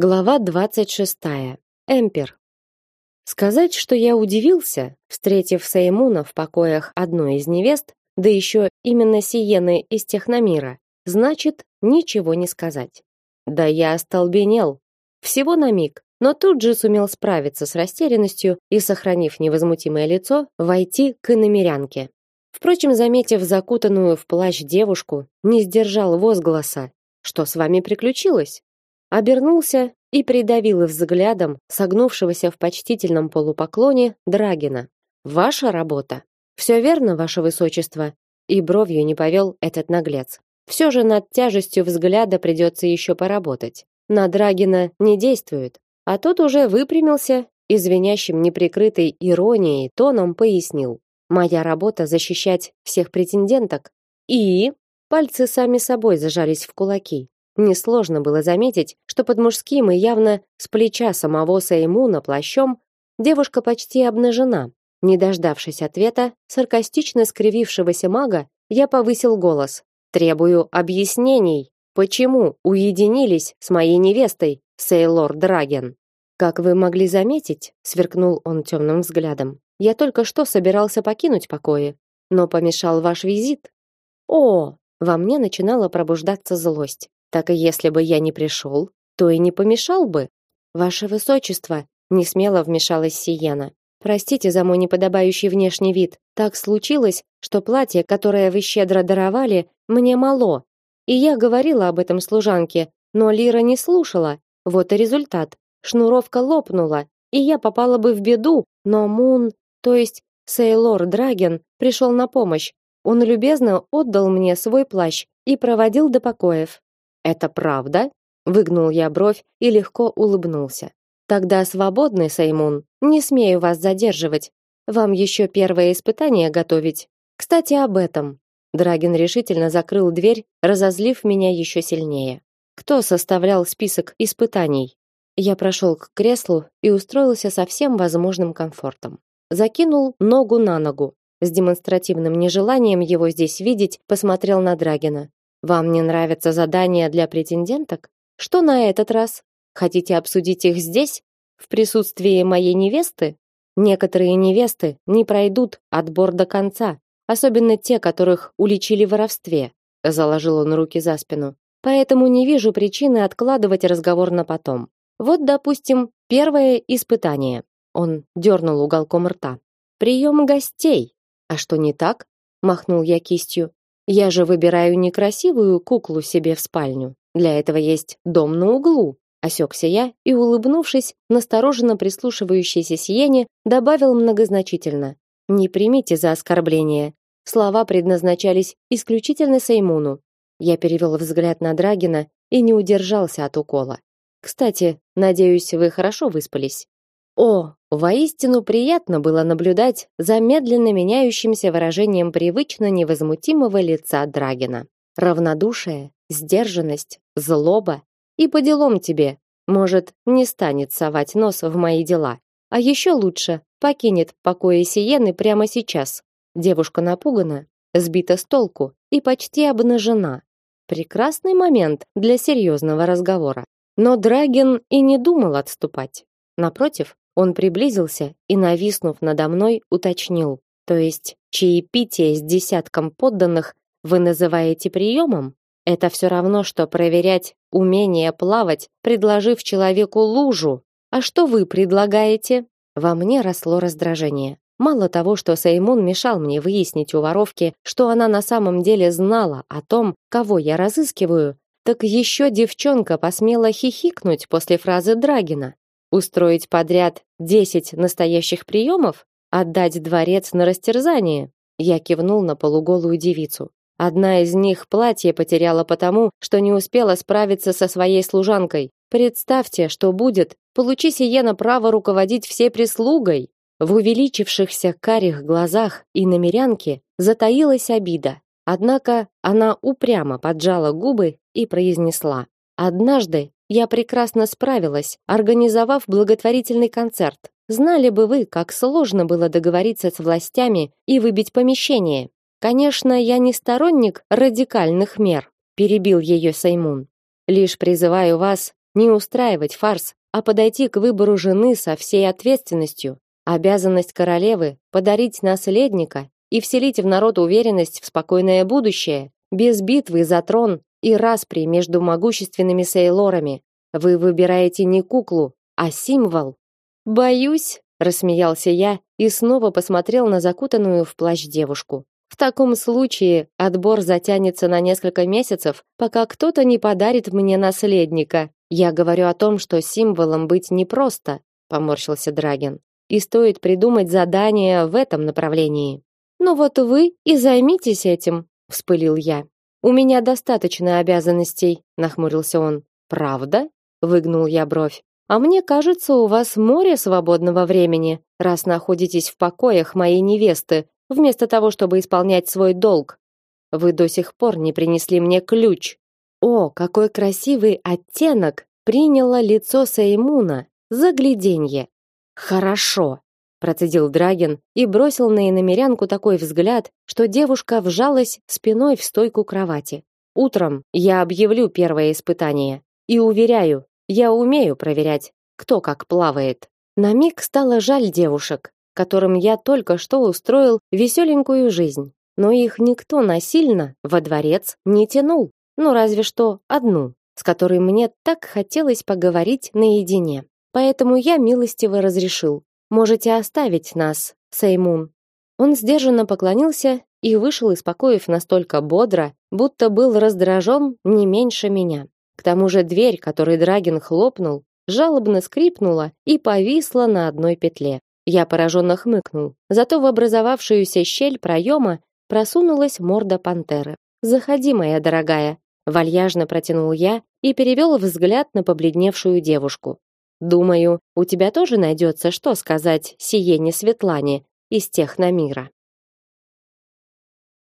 Глава 26. Эмпер. Сказать, что я удивился, встретив Сеймуна в покоях одной из невест, да еще именно Сиены из Техномира, значит ничего не сказать. Да я остолбенел. Всего на миг, но тут же сумел справиться с растерянностью и, сохранив невозмутимое лицо, войти к иномерянке. Впрочем, заметив закутанную в плащ девушку, не сдержал возгласа. «Что с вами приключилось?» Обернулся и придавил взглядом согнувшегося в почтительном полупоклоне Драгина. Ваша работа. Все верно, ваше высочество, и бровью не повел этот наглец. Все же над тяжестью взгляда придется еще поработать. На Драгина не действует, а тот уже выпрямился и звенящим неприкрытой иронией тоном пояснил: "Моя работа защищать всех претенденток". И пальцы сами собой зажались в кулаки. Несложно было заметить, что под мужским и явно с плеча самого Сеймуна плащом девушка почти обнажена. Не дождавшись ответа, саркастично скривившегося мага, я повысил голос. «Требую объяснений, почему уединились с моей невестой, Сейлор Драген?» «Как вы могли заметить», — сверкнул он темным взглядом, «я только что собирался покинуть покои, но помешал ваш визит». «О!» Во мне начинала пробуждаться злость. Так и если бы я не пришел, то и не помешал бы. Ваше высочество, не смело вмешалась Сиена. Простите за мой неподобающий внешний вид. Так случилось, что платье, которое вы щедро даровали, мне мало. И я говорила об этом служанке, но Лира не слушала. Вот и результат. Шнуровка лопнула, и я попала бы в беду, но Мун, то есть Сейлор Драген, пришел на помощь. Он любезно отдал мне свой плащ и проводил до покоев. Это правда? Выгнул я бровь и легко улыбнулся. Тогда свободны, Саймун. Не смею вас задерживать. Вам еще первое испытание готовить. Кстати, об этом. Драгин решительно закрыл дверь, разозлив меня еще сильнее. Кто составлял список испытаний? Я прошел к креслу и устроился со всем возможным комфортом. Закинул ногу на ногу. С демонстративным нежеланием его здесь видеть, посмотрел на Драгина. Вам не нравятся задания для претенденток? Что на этот раз? Хотите обсудить их здесь, в присутствии моей невесты? Некоторые невесты не пройдут отбор до конца, особенно те, которых уличили в воровстве. Заложил он руки за спину. Поэтому не вижу причины откладывать разговор на потом. Вот, допустим, первое испытание. Он дернул уголком рта. Прием гостей. А что не так? Махнул я кистью. Я же выбираю не красивую куклу себе в спальню. Для этого есть дом на углу. Осекся я и, улыбнувшись, настороженно прислушивающейся Сиене, добавил многозначительно: "Не примите за оскорбление. Слова предназначались исключительно Сеймуну". Я перевел взгляд на Драгина и не удержался от укола. Кстати, надеюсь, вы хорошо выспались. О, воистину приятно было наблюдать за медленно меняющимся выражением привычно невозмутимого лица Драгина. Равнодушие, сдержанность, злоба и по делам тебе. Может, не станет совать нос в мои дела, а еще лучше покинет покои Сиены прямо сейчас. Девушка напугана, сбита с толку и почти обнажена. Прекрасный момент для серьезного разговора. Но Драгин и не думал отступать. Напротив, он приблизился и, нависнув надо мной, уточнил: "То есть чаепитие с десятком подданных вы называете приемом? Это все равно что проверять умение плавать, предложив человеку лужу. А что вы предлагаете?" Во мне росло раздражение. Мало того, что Сеймун мешал мне выяснить у воровки, что она на самом деле знала о том, кого я разыскиваю, так еще девчонка посмела хихикнуть после фразы Драгина. Устроить подряд десять настоящих приемов? Отдать дворец на растерзание? Я кивнул на полуголую девицу. Одна из них платье потеряла потому, что не успела справиться со своей служанкой. Представьте, что будет, получи Сиена право руководить всей прислугой. В увеличившихся карих глазах и намерянки затаилась обида. Однако она упрямо поджала губы и произнесла: "Однажды я прекрасно справилась, организовав благотворительный концерт. Знали бы вы, как сложно было договориться с властями и выбить помещение. Конечно, я не сторонник радикальных мер, перебил ее Саймун. Лишь призываю вас не устраивать фарс, а подойти к выбору жены со всей ответственностью. Обязанность королевы подарить наследника и вселить в народ уверенность в спокойное будущее, без битвы за трон и распри между могущественными сейлорами. Вы выбираете не куклу, а символ. Боюсь, рассмеялся я и снова посмотрел на закутанную в плащ девушку. В таком случае отбор затянется на несколько месяцев, пока кто-то не подарит мне наследника. Я говорю о том, что символом быть непросто, поморщился Драген. И стоит придумать задание в этом направлении. Ну вот вы и займитесь этим, вспылил я. У меня достаточно обязанностей, нахмурился он. Правда? выгнул я бровь. А мне кажется, у вас море свободного времени, раз находитесь в покоях моей невесты, вместо того, чтобы исполнять свой долг. Вы до сих пор не принесли мне ключ. О, какой красивый оттенок приняло лицо Сеймуна. Загляденье. Хорошо, процедил Драген и бросил на иномерянку такой взгляд, что девушка вжалась спиной в стойку кровати. Утром я объявлю первое испытание и уверяю, я умею проверять, кто как плавает. На миг стало жаль девушек, которым я только что устроил веселенькую жизнь. Но их никто насильно во дворец не тянул. Ну разве что одну, с которой мне так хотелось поговорить наедине. Поэтому я милостиво разрешил: "Можете оставить нас, Сеймун". Он сдержанно поклонился и вышел из покоев настолько бодро, будто был раздражен не меньше меня. К тому же дверь, которой Драгин хлопнул, жалобно скрипнула и повисла на одной петле. Я пораженно хмыкнул. Зато в образовавшуюся щель проема просунулась морда пантеры. "Заходи, моя дорогая", вальяжно протянул я и перевел взгляд на побледневшую девушку. "Думаю, у тебя тоже найдется что сказать Сиене Светлане из Техномира".